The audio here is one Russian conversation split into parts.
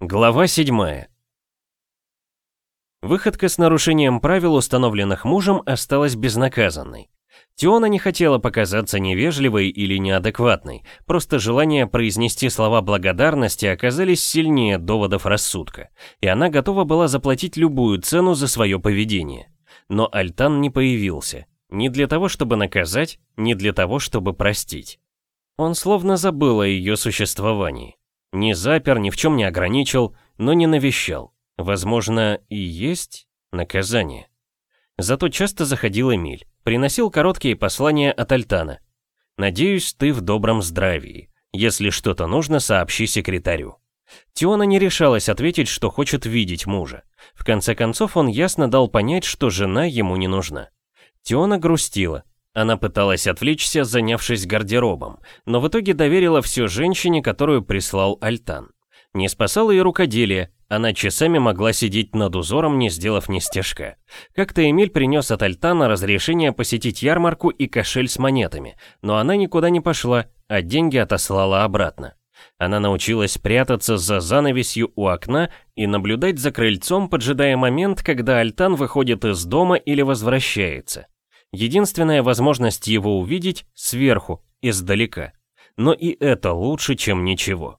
Глава 7 Выходка с нарушением правил, установленных мужем, осталась безнаказанной. Тиона не хотела показаться невежливой или неадекватной, просто желание произнести слова благодарности оказались сильнее доводов рассудка, и она готова была заплатить любую цену за свое поведение. Но Альтан не появился, ни для того, чтобы наказать, ни для того, чтобы простить. Он словно забыл о ее существовании. Не запер, ни в чем не ограничил, но не навещал. Возможно, и есть наказание. Зато часто заходил Эмиль, приносил короткие послания от Альтана. «Надеюсь, ты в добром здравии. Если что-то нужно, сообщи секретарю». Тиона не решалась ответить, что хочет видеть мужа. В конце концов, он ясно дал понять, что жена ему не нужна. Тиона грустила, она пыталась отвлечься, занявшись гардеробом, но в итоге доверила все женщине, которую прислал Альтан. Не спасало ее рукоделие, она часами могла сидеть над узором, не сделав ни стежка. Как-то Эмиль принес от Альтана разрешение посетить ярмарку и кошель с монетами, но она никуда не пошла, а деньги отослала обратно. Она научилась прятаться за занавесью у окна и наблюдать за крыльцом, поджидая момент, когда Альтан выходит из дома или возвращается. Единственная возможность его увидеть сверху, издалека. Но и это лучше, чем ничего.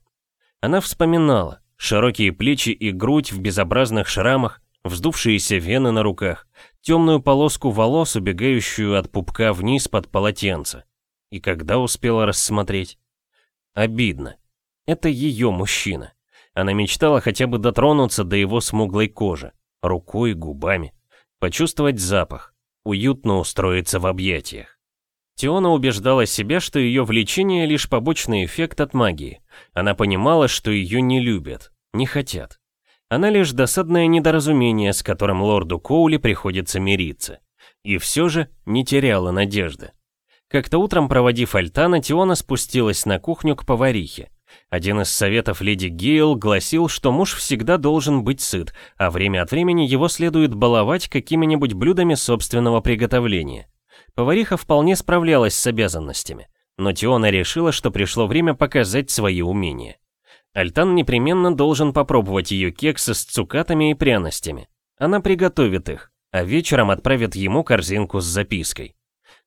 Она вспоминала широкие плечи и грудь в безобразных шрамах, вздувшиеся вены на руках, темную полоску волос, убегающую от пупка вниз под полотенце. И когда успела рассмотреть? Обидно. Это ее мужчина. Она мечтала хотя бы дотронуться до его смуглой кожи, рукой, губами, почувствовать запах, уютно устроиться в объятиях. Тиона убеждала себя, что ее влечение лишь побочный эффект от магии. Она понимала, что ее не любят, не хотят. Она лишь досадное недоразумение, с которым лорду Коули приходится мириться. И все же не теряла надежды. Как-то утром, проводив Альтана, Тиона спустилась на кухню к поварихе. Один из советов леди Гейл гласил, что муж всегда должен быть сыт, а время от времени его следует баловать какими-нибудь блюдами собственного приготовления. Повариха вполне справлялась с обязанностями, но Тиона решила, что пришло время показать свои умения. Альтан непременно должен попробовать ее кексы с цукатами и пряностями. Она приготовит их, а вечером отправит ему корзинку с запиской.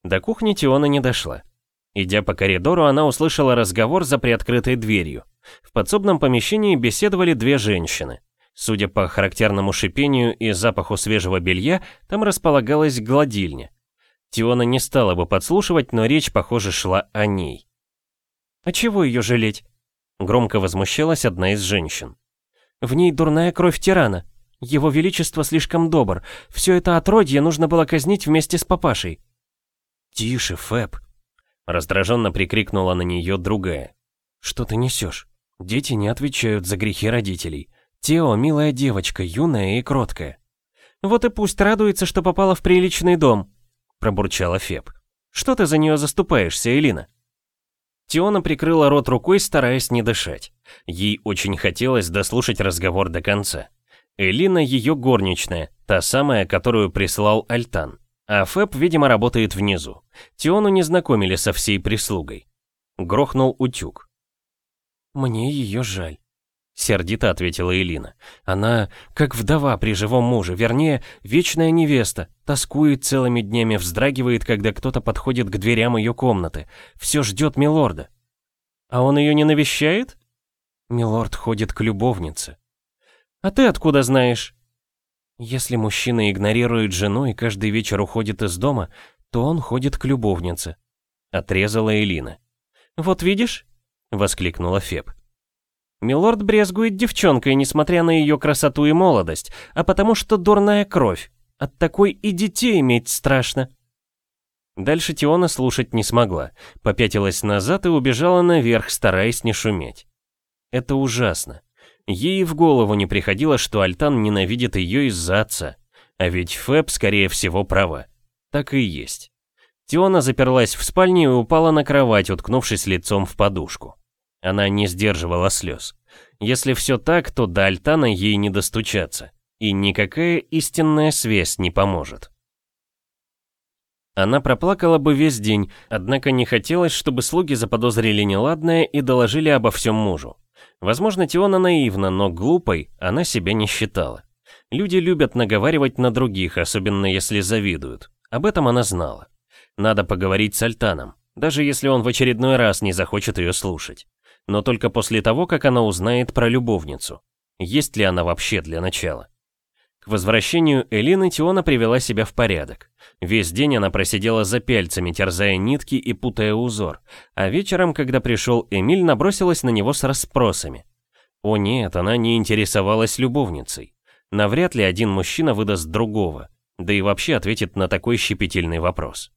До кухни Тиона не дошла. Идя по коридору, она услышала разговор за приоткрытой дверью. В подсобном помещении беседовали две женщины. Судя по характерному шипению и запаху свежего белья, там располагалась гладильня. Тиона не стала бы подслушивать, но речь, похоже, шла о ней. «А чего ее жалеть?» Громко возмущалась одна из женщин. «В ней дурная кровь тирана. Его Величество слишком добр. Все это отродье нужно было казнить вместе с папашей». «Тише, Фэб», Раздраженно прикрикнула на нее другая. «Что ты несешь? Дети не отвечают за грехи родителей. Тео, милая девочка, юная и кроткая». «Вот и пусть радуется, что попала в приличный дом», пробурчала Феб. «Что ты за нее заступаешься, Элина?» Теона прикрыла рот рукой, стараясь не дышать. Ей очень хотелось дослушать разговор до конца. Элина ее горничная, та самая, которую прислал Альтан. А Фэб, видимо, работает внизу. Тиону не знакомили со всей прислугой. Грохнул утюг. «Мне ее жаль», — сердито ответила Элина. «Она как вдова при живом муже, вернее, вечная невеста, тоскует целыми днями, вздрагивает, когда кто-то подходит к дверям ее комнаты, все ждет милорда». «А он ее не навещает?» «Милорд ходит к любовнице». «А ты откуда знаешь?» Если мужчина игнорирует жену и каждый вечер уходит из дома, то он ходит к любовнице. Отрезала Элина. «Вот видишь?» — воскликнула Феб. Милорд брезгует девчонкой, несмотря на ее красоту и молодость, а потому что дурная кровь. От такой и детей иметь страшно. Дальше Тиона слушать не смогла, попятилась назад и убежала наверх, стараясь не шуметь. Это ужасно. Ей в голову не приходило, что Альтан ненавидит ее из-за отца. А ведь Фэб, скорее всего, права. Так и есть. Тиона заперлась в спальне и упала на кровать, уткнувшись лицом в подушку. Она не сдерживала слез. Если все так, то до Альтана ей не достучаться. И никакая истинная связь не поможет. Она проплакала бы весь день, однако не хотелось, чтобы слуги заподозрили неладное и доложили обо всем мужу. Возможно, Тиона наивна, но глупой она себя не считала. Люди любят наговаривать на других, особенно если завидуют. Об этом она знала. Надо поговорить с Альтаном, даже если он в очередной раз не захочет ее слушать. Но только после того, как она узнает про любовницу. Есть ли она вообще для начала? К возвращению Элины Тиона привела себя в порядок. Весь день она просидела за пяльцами, терзая нитки и путая узор, а вечером, когда пришел Эмиль, набросилась на него с расспросами. О нет, она не интересовалась любовницей. Навряд ли один мужчина выдаст другого, да и вообще ответит на такой щепетильный вопрос.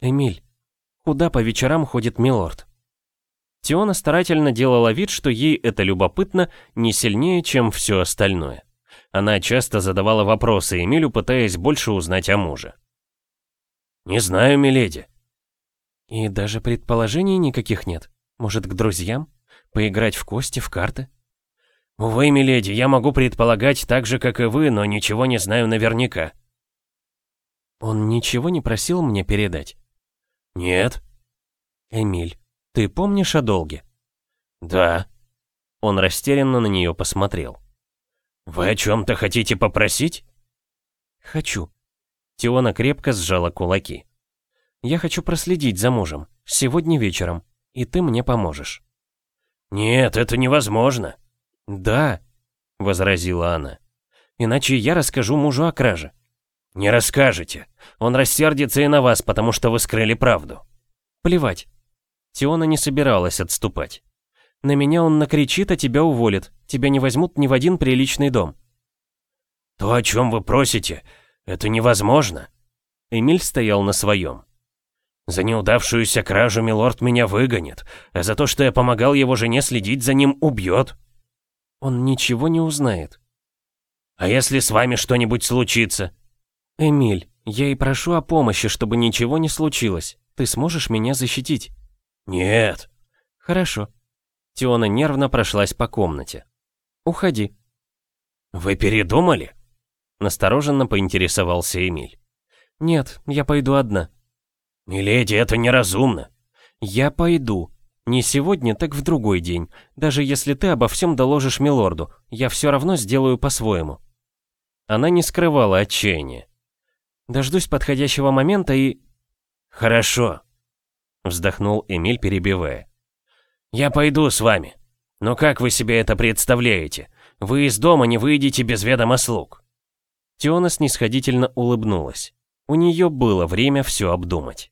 «Эмиль, куда по вечерам ходит милорд?» Тиона старательно делала вид, что ей это любопытно не сильнее, чем все остальное. Она часто задавала вопросы Эмилю, пытаясь больше узнать о муже. «Не знаю, миледи». «И даже предположений никаких нет? Может, к друзьям? Поиграть в кости, в карты?» «Увы, миледи, я могу предполагать так же, как и вы, но ничего не знаю наверняка». «Он ничего не просил мне передать?» «Нет». «Эмиль, ты помнишь о долге?» «Да». Он растерянно на нее посмотрел. «Вы о чем-то хотите попросить?» «Хочу». Тиона крепко сжала кулаки. «Я хочу проследить за мужем. Сегодня вечером. И ты мне поможешь». «Нет, это невозможно». «Да», — возразила она. «Иначе я расскажу мужу о краже». «Не расскажете. Он рассердится и на вас, потому что вы скрыли правду». «Плевать». Тиона не собиралась отступать. На меня он накричит, а тебя уволит. Тебя не возьмут ни в один приличный дом. То, о чем вы просите, это невозможно. Эмиль стоял на своем. За неудавшуюся кражу милорд меня выгонит, а за то, что я помогал его жене следить за ним, убьет. Он ничего не узнает. А если с вами что-нибудь случится? Эмиль, я и прошу о помощи, чтобы ничего не случилось. Ты сможешь меня защитить? Нет. Хорошо. Тиона нервно прошлась по комнате. «Уходи». «Вы передумали?» Настороженно поинтересовался Эмиль. «Нет, я пойду одна». «Миледи, это неразумно». «Я пойду. Не сегодня, так в другой день. Даже если ты обо всем доложишь милорду, я все равно сделаю по-своему». Она не скрывала отчаяния. «Дождусь подходящего момента и...» «Хорошо», — вздохнул Эмиль, перебивая. «Я пойду с вами. Но как вы себе это представляете? Вы из дома не выйдете без ведома слуг». Теона снисходительно улыбнулась. У нее было время все обдумать.